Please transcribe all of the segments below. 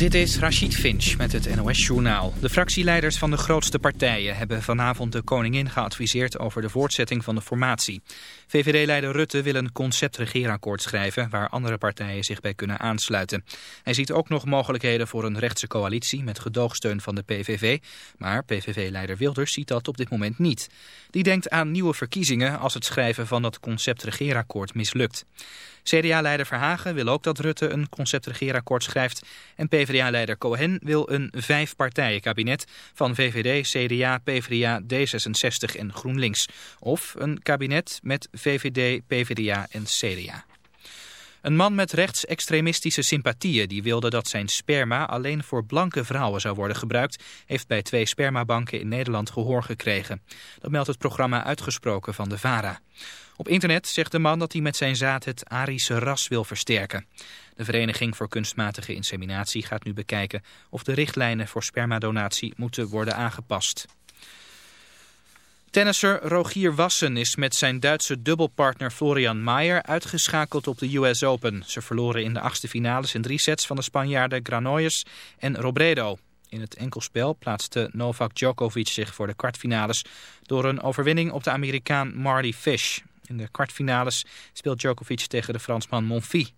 Dit is Rachid Finch met het NOS-journaal. De fractieleiders van de grootste partijen hebben vanavond de koningin geadviseerd over de voortzetting van de formatie. VVD-leider Rutte wil een concept-regeerakkoord schrijven waar andere partijen zich bij kunnen aansluiten. Hij ziet ook nog mogelijkheden voor een rechtse coalitie met gedoogsteun van de PVV, maar PVV-leider Wilders ziet dat op dit moment niet. Die denkt aan nieuwe verkiezingen als het schrijven van dat concept-regeerakkoord mislukt. CDA-leider Verhagen wil ook dat Rutte een concept-regeerakkoord schrijft. En PvdA-leider Cohen wil een vijf-partijen-kabinet van VVD, CDA, PvdA, D66 en GroenLinks. Of een kabinet met VVD, PvdA en CDA. Een man met rechtsextremistische sympathieën die wilde dat zijn sperma alleen voor blanke vrouwen zou worden gebruikt, heeft bij twee spermabanken in Nederland gehoor gekregen. Dat meldt het programma Uitgesproken van de VARA. Op internet zegt de man dat hij met zijn zaad het Arische ras wil versterken. De Vereniging voor Kunstmatige Inseminatie gaat nu bekijken of de richtlijnen voor spermadonatie moeten worden aangepast. Tennisser Rogier Wassen is met zijn Duitse dubbelpartner Florian Mayer uitgeschakeld op de US Open. Ze verloren in de achtste finales in drie sets van de Spanjaarden Granollers en Robredo. In het enkelspel plaatste Novak Djokovic zich voor de kwartfinales door een overwinning op de Amerikaan Marty Fish. In de kwartfinales speelt Djokovic tegen de Fransman Monfils.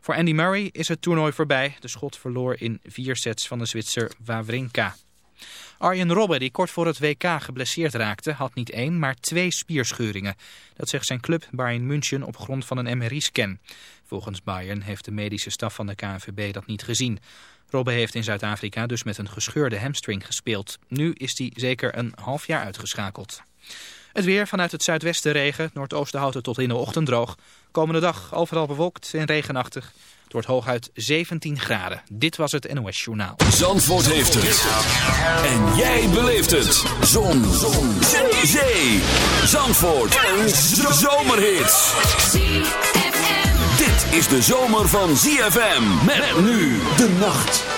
Voor Andy Murray is het toernooi voorbij. De schot verloor in vier sets van de Zwitser Wawrinka. Arjen Robben, die kort voor het WK geblesseerd raakte, had niet één, maar twee spierscheuringen. Dat zegt zijn club Bayern München op grond van een MRI-scan. Volgens Bayern heeft de medische staf van de KNVB dat niet gezien. Robben heeft in Zuid-Afrika dus met een gescheurde hamstring gespeeld. Nu is hij zeker een half jaar uitgeschakeld. Het weer vanuit het zuidwesten regen, noordoosten houdt het tot in de ochtend droog. Komende dag overal bewolkt en regenachtig. Het wordt hooguit 17 graden. Dit was het NOS Journaal. Zandvoort heeft het. En jij beleeft het. Zon. Zon. Zee. Zandvoort. Een zomerhit. Dit is de zomer van ZFM. Met nu de nacht.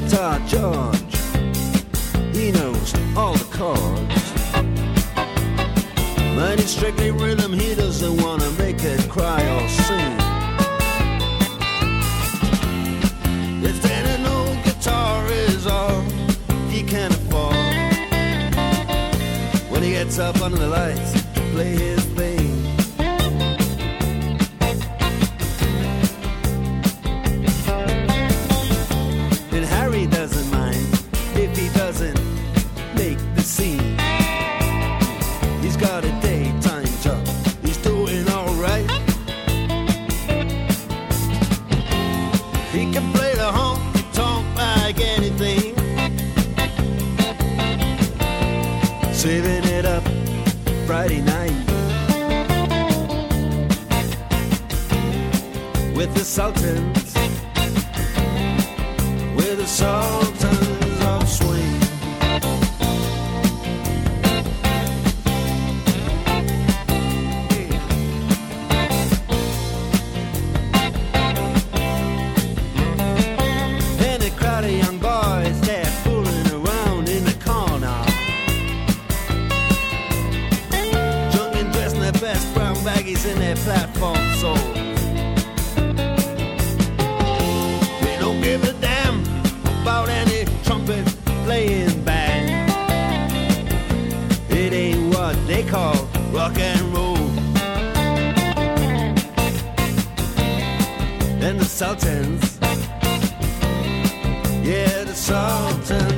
guitar George. He knows all the chords. Mine is strictly rhythm, he doesn't wanna make it cry or sing. If then an guitar is all he can afford, when he gets up under the lights play his bass. consultant.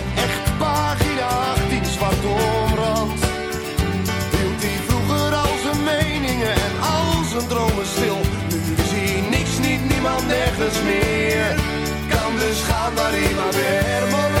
Kan dus gaan waar hij maar weer.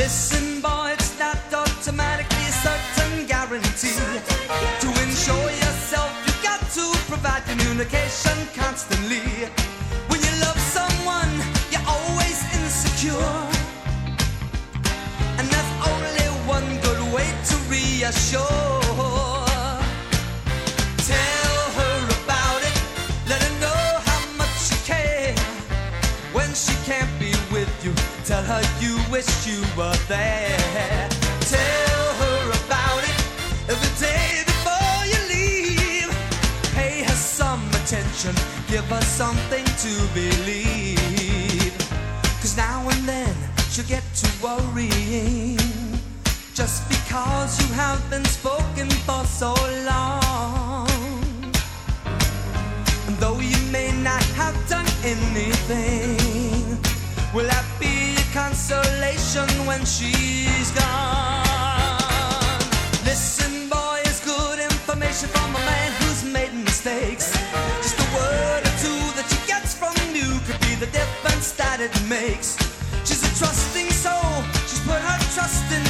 Listen, boy, it's not automatically a certain guarantee. To ensure yourself, you've got to provide communication constantly. When you love someone, you're always insecure. And that's only one good way to reassure. wished you were there. Tell her about it the day before you leave. Pay her some attention, give her something to believe. Cause now and then she'll get to worrying. Just because you have been spoken for so long. And though you may not have done anything, will that be? consolation when she's gone. Listen, boy, it's good information from a man who's made mistakes. Just a word or two that she gets from you could be the difference that it makes. She's a trusting soul, she's put her trust in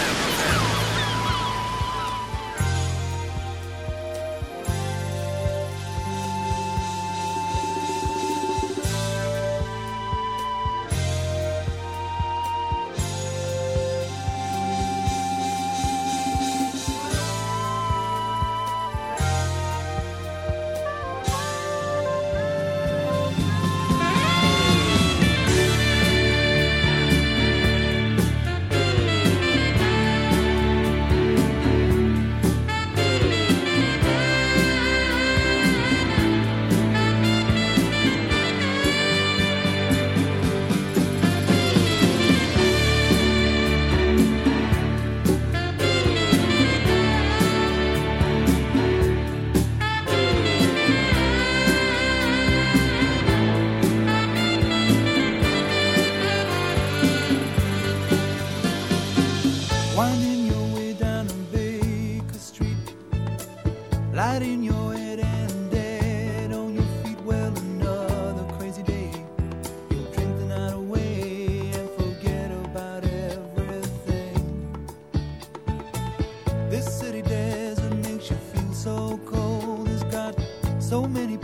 so many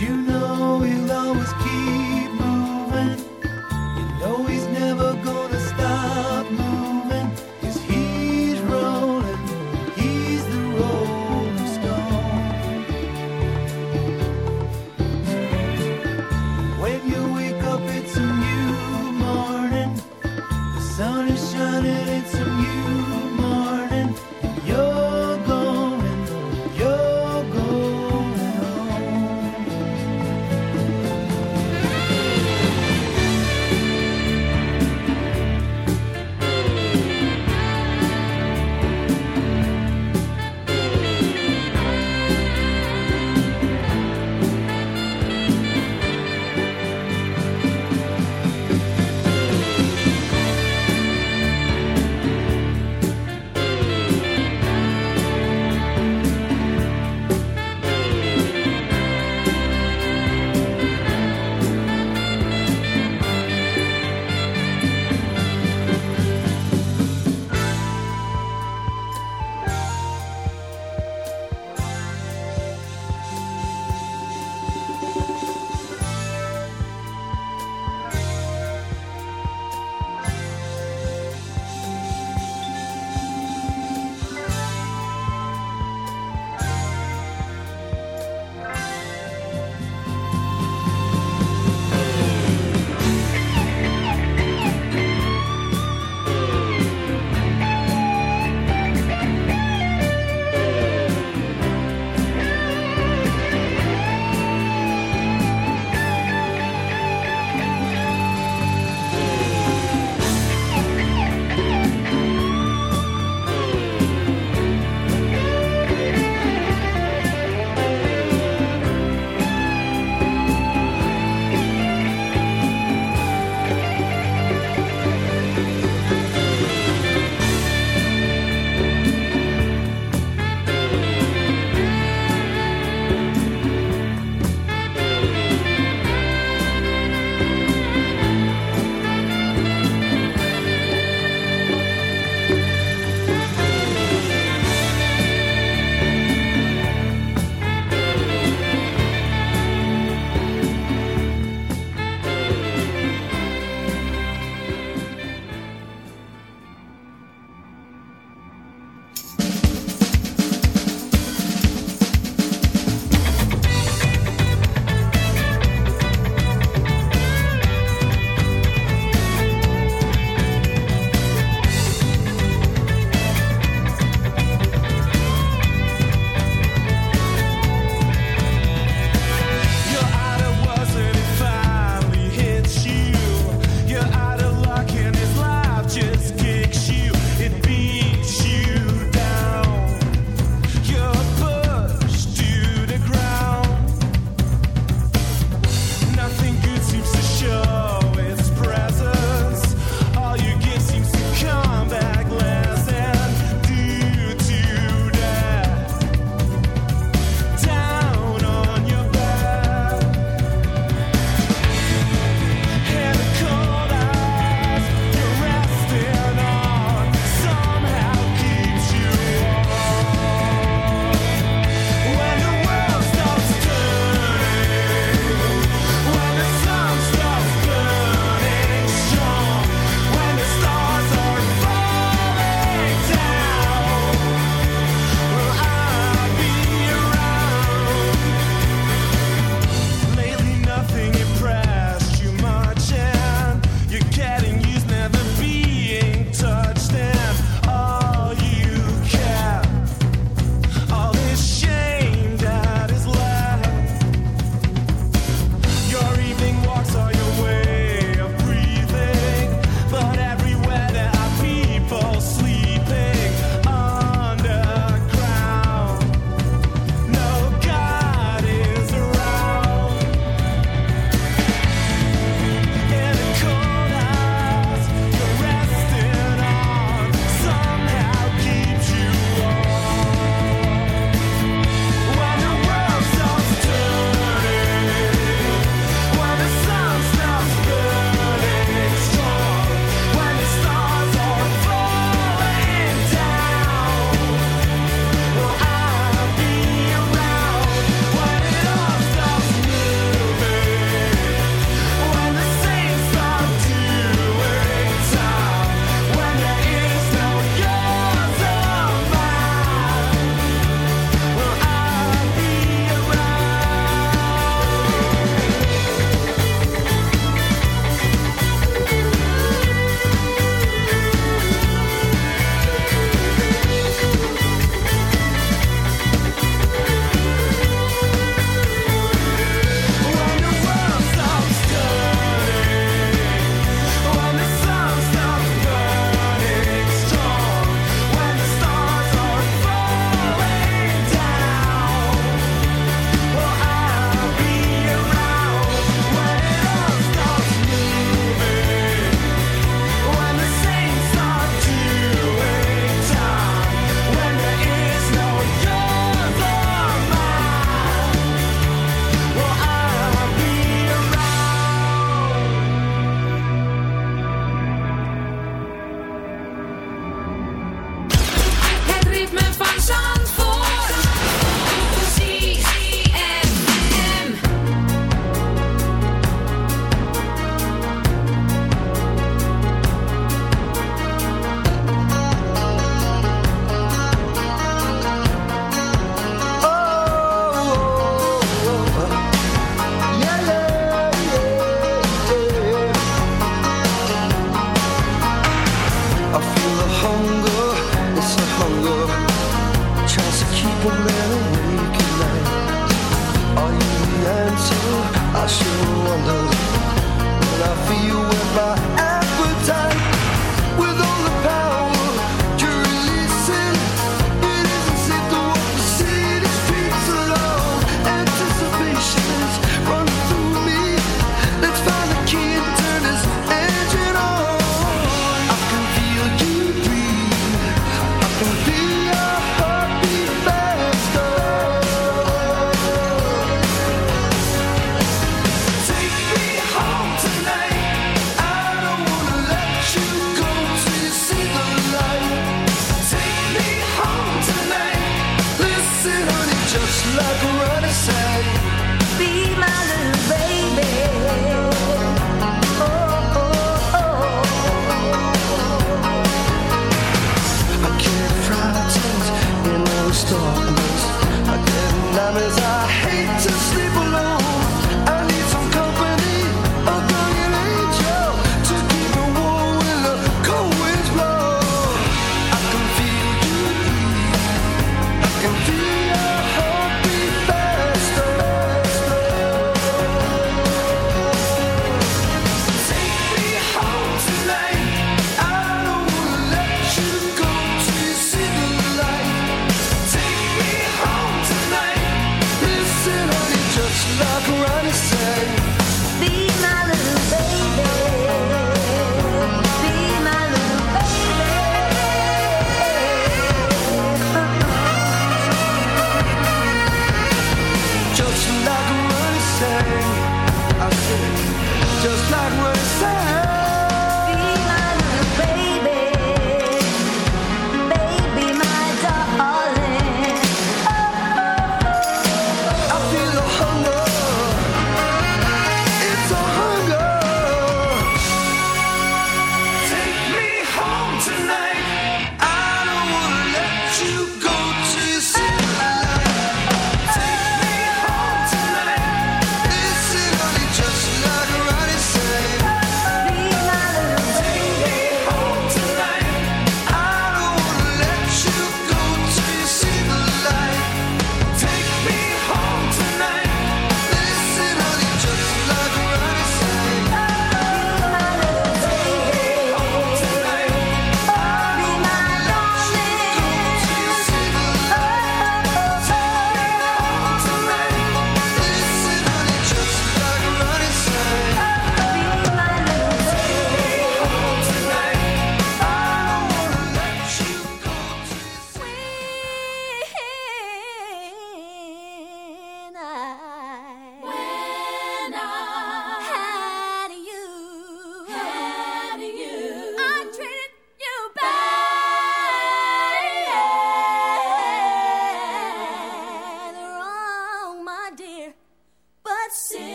you know he'll always keep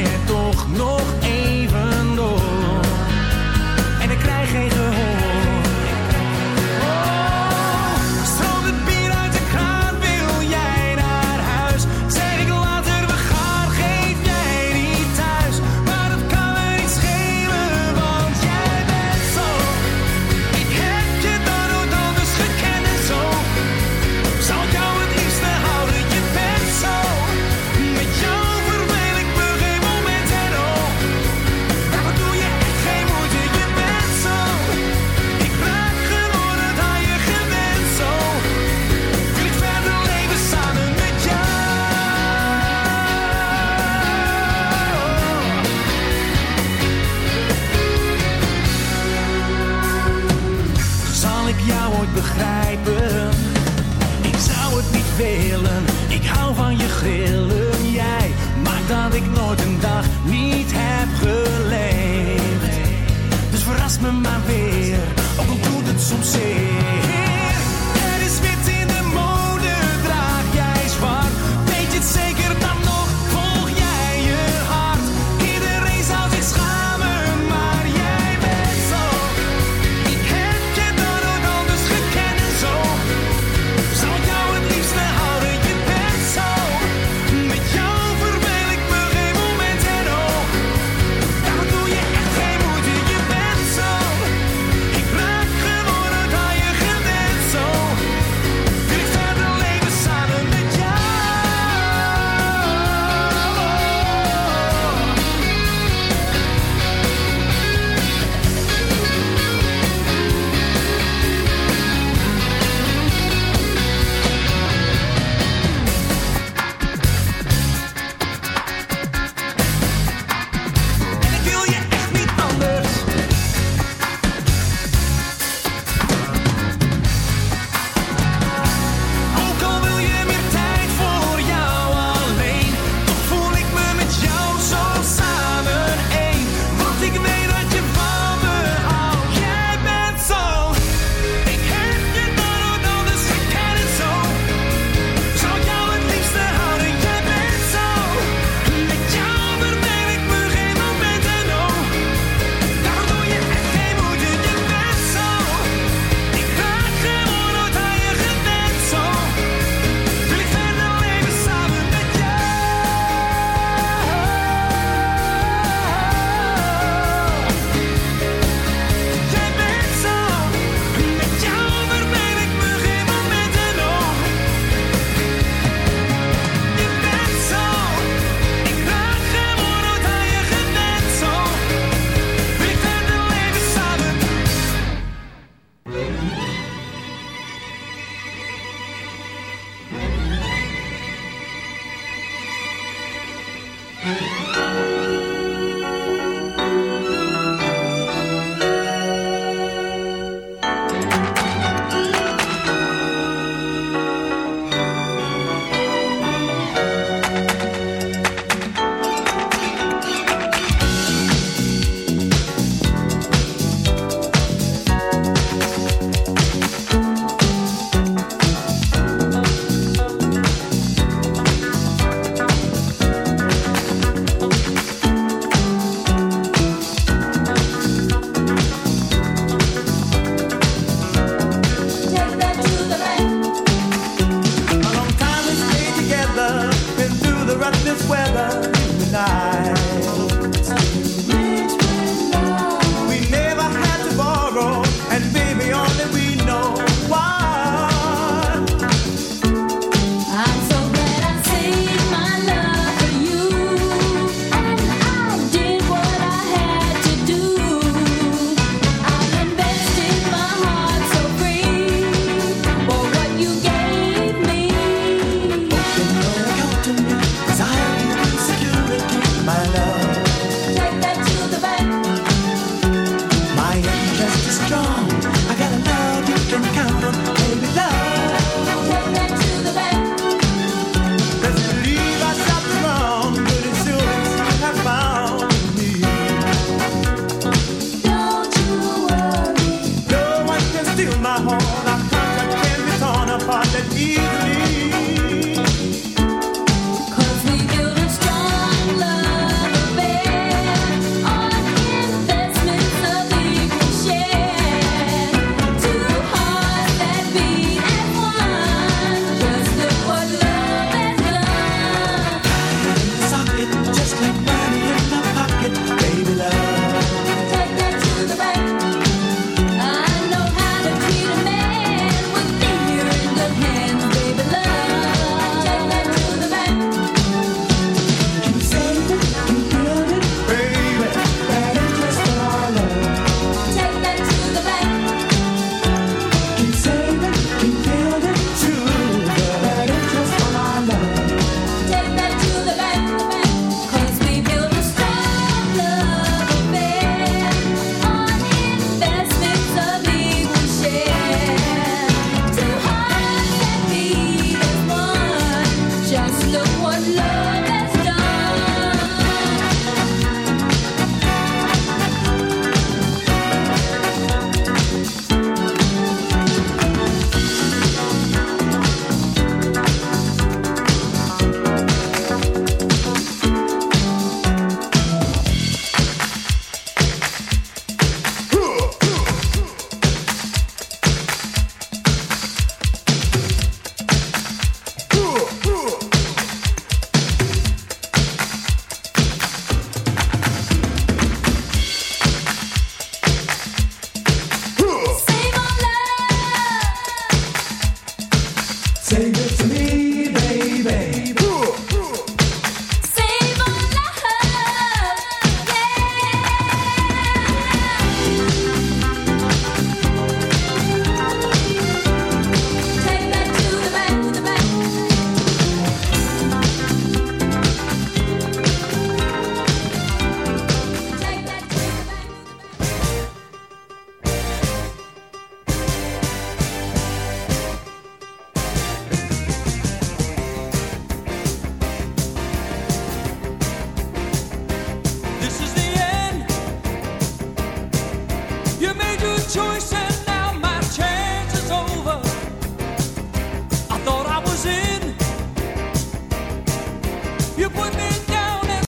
ga toch nog.